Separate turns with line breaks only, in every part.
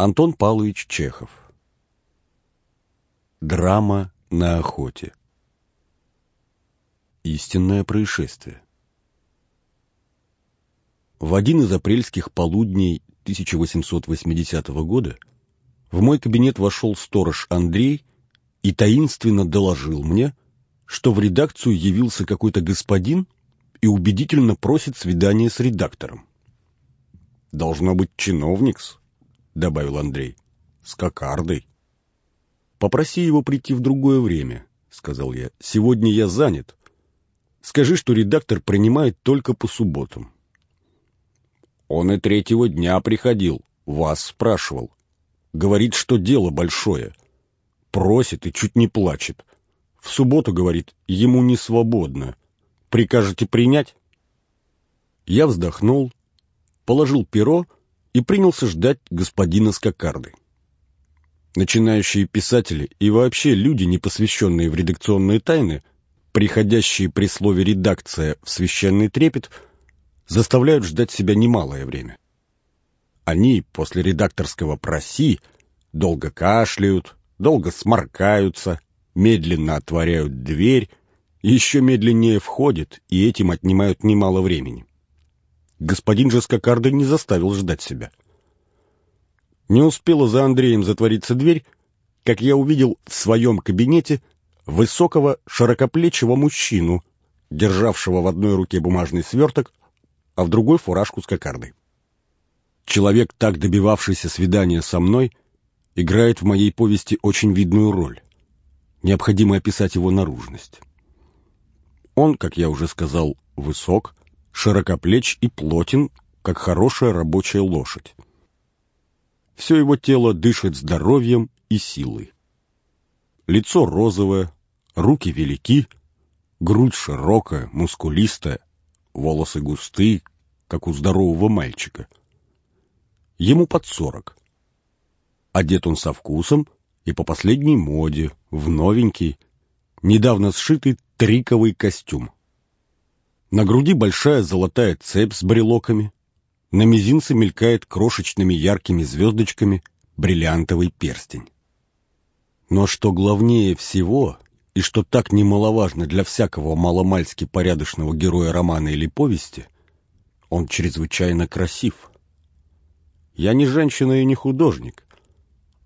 Антон Павлович Чехов. Драма на охоте. Истинное происшествие. В один из апрельских полудней 1880 года в мой кабинет вошел сторож Андрей и таинственно доложил мне, что в редакцию явился какой-то господин и убедительно просит свидания с редактором. «Должно быть чиновникс», добавил Андрей. «С кокардой». «Попроси его прийти в другое время», — сказал я. «Сегодня я занят. Скажи, что редактор принимает только по субботам». «Он и третьего дня приходил, вас спрашивал. Говорит, что дело большое. Просит и чуть не плачет. В субботу, говорит, ему не свободно. Прикажете принять?» Я вздохнул, положил перо и принялся ждать господина с кокардой. Начинающие писатели и вообще люди, не посвященные в редакционные тайны, приходящие при слове «редакция» в священный трепет, заставляют ждать себя немалое время. Они после редакторского «проси» долго кашляют, долго сморкаются, медленно отворяют дверь, еще медленнее входят, и этим отнимают немало времени. Господин же с кокардой не заставил ждать себя. Не успела за Андреем затвориться дверь, как я увидел в своем кабинете высокого широкоплечего мужчину, державшего в одной руке бумажный сверток, а в другой фуражку с кокардой. Человек, так добивавшийся свидания со мной, играет в моей повести очень видную роль. Необходимо описать его наружность. Он, как я уже сказал, высок, широкоплеч и плотен, как хорошая рабочая лошадь. Все его тело дышит здоровьем и силой. Лицо розовое, руки велики, грудь широкая, мускулистая, волосы густые, как у здорового мальчика. Ему под сорок. Одет он со вкусом и по последней моде, в новенький, недавно сшитый триковый костюм. На груди большая золотая цепь с брелоками. На мизинце мелькает крошечными яркими звездочками бриллиантовый перстень. Но что главнее всего, и что так немаловажно для всякого маломальски порядочного героя романа или повести, он чрезвычайно красив. Я не женщина и не художник.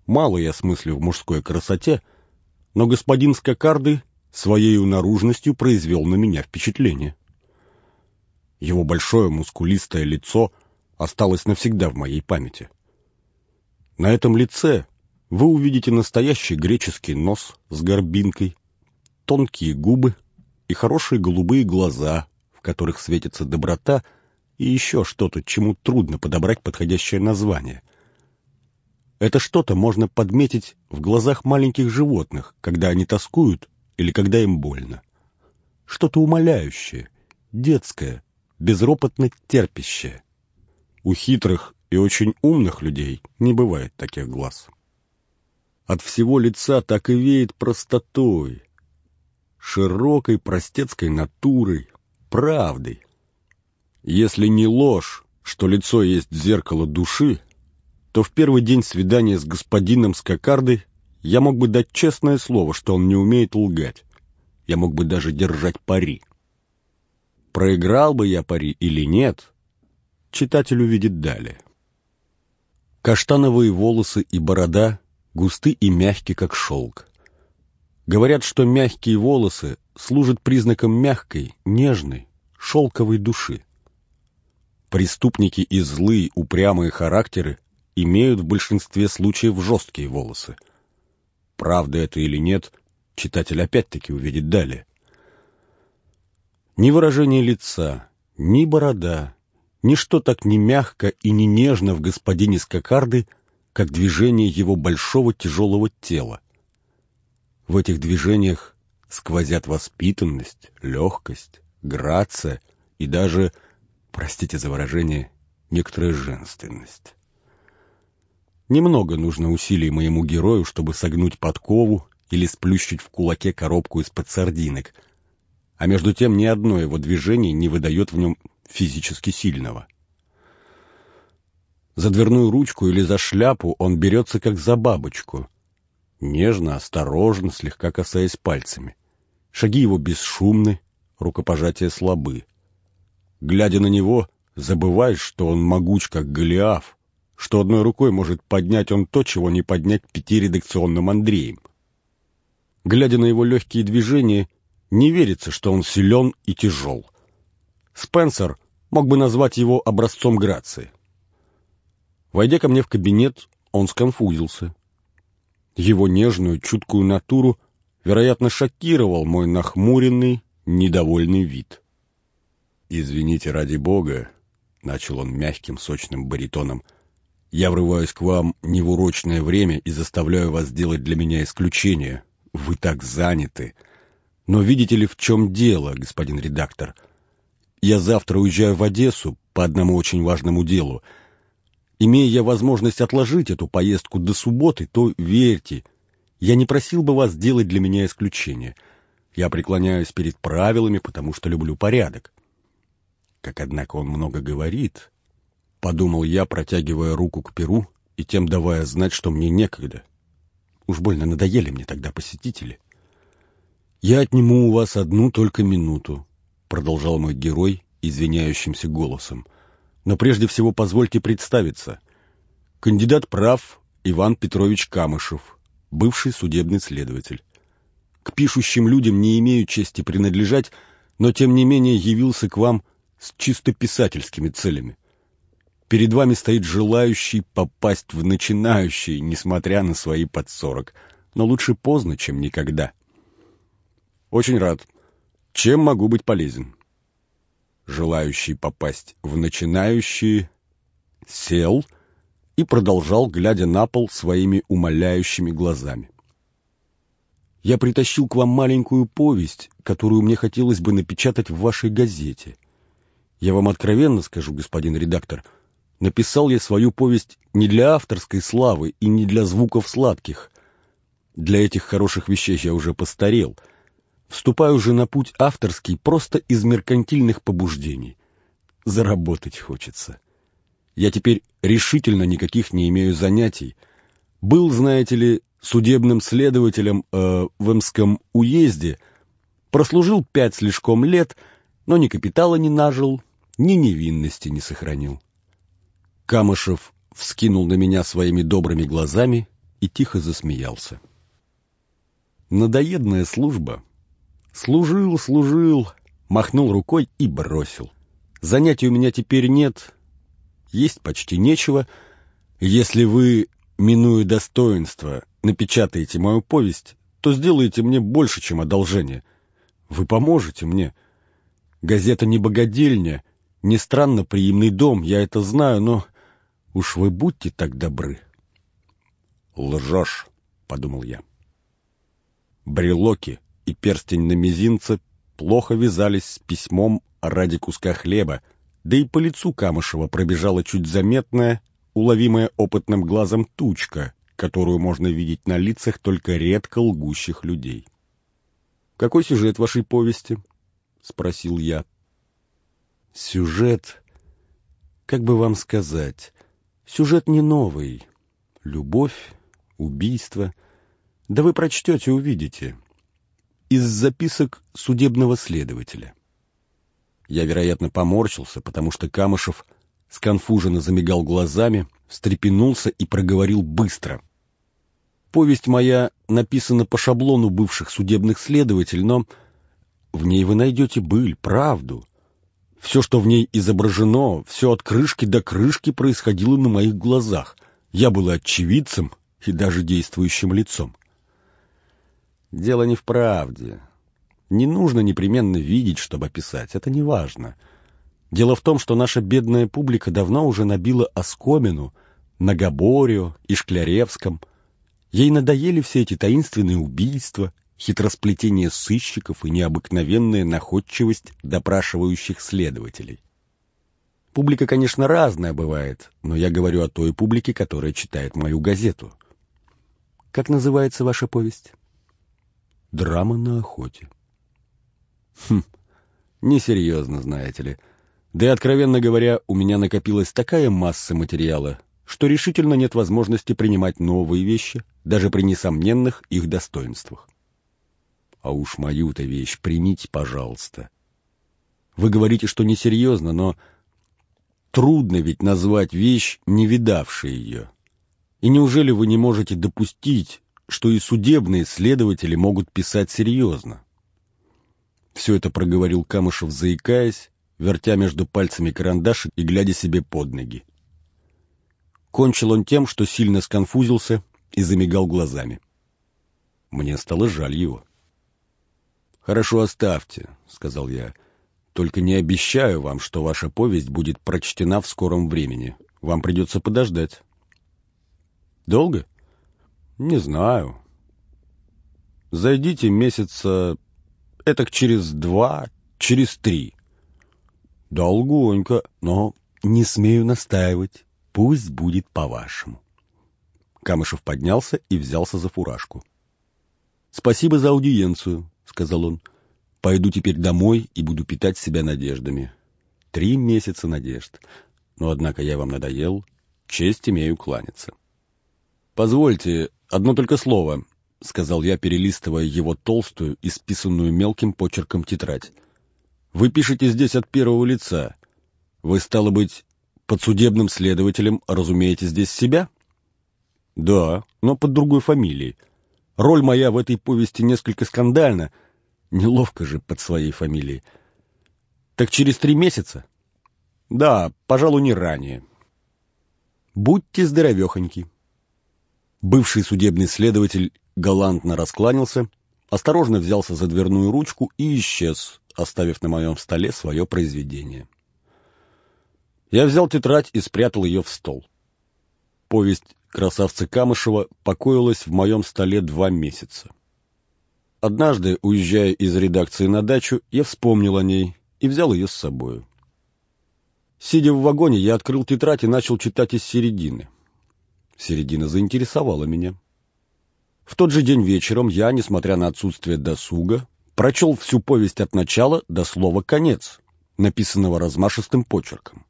Мало я смыслю в мужской красоте, но господин Скакарды своей наружностью произвел на меня впечатление. Его большое мускулистое лицо осталось навсегда в моей памяти. На этом лице вы увидите настоящий греческий нос с горбинкой, тонкие губы и хорошие голубые глаза, в которых светится доброта и еще что-то, чему трудно подобрать подходящее название. Это что-то можно подметить в глазах маленьких животных, когда они тоскуют или когда им больно. Что-то умоляющее, детское, безропотно терпящее. У хитрых и очень умных людей не бывает таких глаз. От всего лица так и веет простотой, широкой простецкой натурой, правдой. Если не ложь, что лицо есть зеркало души, то в первый день свидания с господином Скакардой я мог бы дать честное слово, что он не умеет лгать. Я мог бы даже держать пари. Проиграл бы я пари или нет, читатель увидит далее. Каштановые волосы и борода густы и мягкие, как шелк. Говорят, что мягкие волосы служат признаком мягкой, нежной, шелковой души. Преступники и злые, упрямые характеры имеют в большинстве случаев жесткие волосы. Правда это или нет, читатель опять-таки увидит далее. Ни выражение лица, ни борода, ничто так не мягко и не нежно в господине Скакарды, как движение его большого тяжелого тела. В этих движениях сквозят воспитанность, легкость, грация и даже, простите за выражение, некоторая женственность. Немного нужно усилий моему герою, чтобы согнуть подкову или сплющить в кулаке коробку из-под сардинок — а между тем ни одно его движение не выдает в нем физически сильного. За дверную ручку или за шляпу он берется как за бабочку. Нежно, осторожно, слегка касаясь пальцами. Шаги его бесшумны, рукопожатия слабы. Глядя на него, забываешь, что он могуч, как Голиаф, что одной рукой может поднять он то, чего не поднять пяти редакционным Андреем. Глядя на его легкие движения, не верится, что он силен и тяжел. Спенсер мог бы назвать его образцом грации. Войдя ко мне в кабинет, он сконфузился. Его нежную, чуткую натуру, вероятно, шокировал мой нахмуренный, недовольный вид. «Извините ради бога», — начал он мягким, сочным баритоном, — «я врываюсь к вам не в урочное время и заставляю вас делать для меня исключение. Вы так заняты. Но видите ли, в чем дело, господин редактор? Я завтра уезжаю в Одессу по одному очень важному делу — Имея я возможность отложить эту поездку до субботы, то верьте, я не просил бы вас делать для меня исключение. Я преклоняюсь перед правилами, потому что люблю порядок. Как, однако, он много говорит, — подумал я, протягивая руку к перу и тем давая знать, что мне некогда. Уж больно надоели мне тогда посетители. «Я отниму у вас одну только минуту», — продолжал мой герой извиняющимся голосом. Но прежде всего позвольте представиться. Кандидат прав Иван Петрович Камышев, бывший судебный следователь. К пишущим людям не имею чести принадлежать, но тем не менее явился к вам с чисто писательскими целями. Перед вами стоит желающий попасть в начинающий, несмотря на свои под сорок, но лучше поздно, чем никогда. Очень рад. Чем могу быть полезен? желающий попасть в начинающие, сел и продолжал, глядя на пол своими умоляющими глазами. «Я притащил к вам маленькую повесть, которую мне хотелось бы напечатать в вашей газете. Я вам откровенно скажу, господин редактор, написал я свою повесть не для авторской славы и не для звуков сладких. Для этих хороших вещей я уже постарел — Вступаю же на путь авторский просто из меркантильных побуждений. Заработать хочется. Я теперь решительно никаких не имею занятий. Был, знаете ли, судебным следователем э, в Эмском уезде, прослужил пять слишком лет, но ни капитала не нажил, ни невинности не сохранил. Камышев вскинул на меня своими добрыми глазами и тихо засмеялся. Надоедная служба Служил, служил, махнул рукой и бросил. Занятий у меня теперь нет, есть почти нечего. Если вы, минуя достоинство, напечатаете мою повесть, то сделаете мне больше, чем одолжение. Вы поможете мне. Газета не богадельня, не странно приимный дом, я это знаю, но уж вы будьте так добры. Лжешь, — подумал я. Брелоки и перстень на мизинце плохо вязались с письмом ради куска хлеба, да и по лицу Камышева пробежала чуть заметная, уловимая опытным глазом тучка, которую можно видеть на лицах только редко лгущих людей. «Какой сюжет вашей повести?» — спросил я. «Сюжет... Как бы вам сказать? Сюжет не новый. Любовь, убийство. Да вы прочтете, увидите из записок судебного следователя. Я, вероятно, поморщился, потому что Камышев сконфуженно замигал глазами, встрепенулся и проговорил быстро. Повесть моя написана по шаблону бывших судебных следователей, но в ней вы найдете быль, правду. Все, что в ней изображено, все от крышки до крышки происходило на моих глазах. Я был очевидцем и даже действующим лицом. Дело не в правде. Не нужно непременно видеть, чтобы описать. Это не важно. Дело в том, что наша бедная публика давно уже набила оскомину на Габорио и Шкляревском. Ей надоели все эти таинственные убийства, хитросплетение сыщиков и необыкновенная находчивость допрашивающих следователей. Публика, конечно, разная бывает, но я говорю о той публике, которая читает мою газету. Как называется ваша повесть? Драма на охоте. Хм, несерьезно, знаете ли. Да и, откровенно говоря, у меня накопилась такая масса материала, что решительно нет возможности принимать новые вещи, даже при несомненных их достоинствах. А уж мою-то вещь примите, пожалуйста. Вы говорите, что несерьезно, но трудно ведь назвать вещь, не видавшей ее. И неужели вы не можете допустить, что и судебные следователи могут писать серьезно? Все это проговорил Камышев, заикаясь, вертя между пальцами карандаш и глядя себе под ноги. Кончил он тем, что сильно сконфузился и замигал глазами. Мне стало жаль его. «Хорошо, оставьте», — сказал я. «Только не обещаю вам, что ваша повесть будет прочтена в скором времени. Вам придется подождать». «Долго?» «Не знаю. Зайдите месяца... этак через два, через три». «Долгонько, но не смею настаивать. Пусть будет по-вашему». Камышев поднялся и взялся за фуражку. «Спасибо за аудиенцию», — сказал он. «Пойду теперь домой и буду питать себя надеждами. Три месяца надежд. Но, однако, я вам надоел. Честь имею кланяться». «Позвольте, одно только слово», — сказал я, перелистывая его толстую, исписанную мелким почерком тетрадь. «Вы пишете здесь от первого лица. Вы, стало быть, подсудебным следователем разумеете здесь себя?» «Да, но под другой фамилией. Роль моя в этой повести несколько скандальна. Неловко же под своей фамилией. Так через три месяца? Да, пожалуй, не ранее. Будьте здоровехоньки. Бывший судебный следователь галантно раскланялся, осторожно взялся за дверную ручку и исчез, оставив на моем столе свое произведение. Я взял тетрадь и спрятал ее в стол. Повесть красавца Камышева покоилась в моем столе два месяца. Однажды, уезжая из редакции на дачу, я вспомнил о ней и взял ее с собою. Сидя в вагоне, я открыл тетрадь и начал читать из середины. Середина заинтересовала меня. В тот же день вечером я, несмотря на отсутствие досуга, прочел всю повесть от начала до слова «конец», написанного размашистым почерком.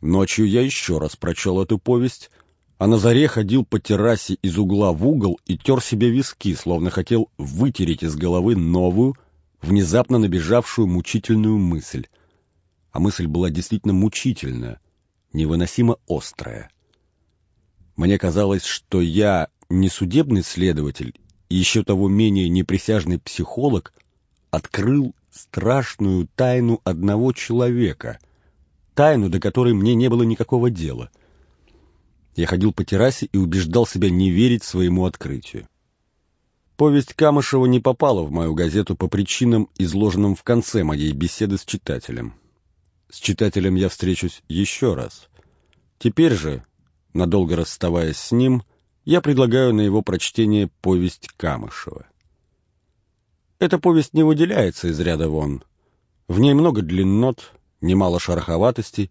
Ночью я еще раз прочел эту повесть — а на заре ходил по террасе из угла в угол и тер себе виски, словно хотел вытереть из головы новую, внезапно набежавшую мучительную мысль. А мысль была действительно мучительная, невыносимо острая. Мне казалось, что я не судебный следователь и еще того менее неприсяжный психолог открыл страшную тайну одного человека, тайну, до которой мне не было никакого дела — я ходил по террасе и убеждал себя не верить своему открытию. Повесть Камышева не попала в мою газету по причинам, изложенным в конце моей беседы с читателем. С читателем я встречусь еще раз. Теперь же, надолго расставаясь с ним, я предлагаю на его прочтение повесть Камышева. Эта повесть не выделяется из ряда вон. В ней много длиннот, немало шероховатостей,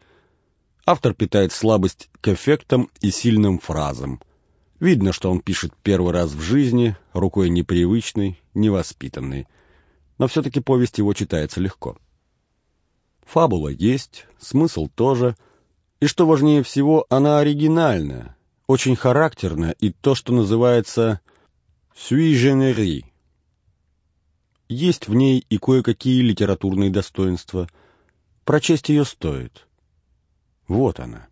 Автор питает слабость к эффектам и сильным фразам. Видно, что он пишет первый раз в жизни, рукой непривычной, невоспитанной. Но все-таки повесть его читается легко. Фабула есть, смысл тоже, и, что важнее всего, она оригинальная, очень характерная и то, что называется «sui generis». Есть в ней и кое-какие литературные достоинства. Прочесть ее стоит. Вот она.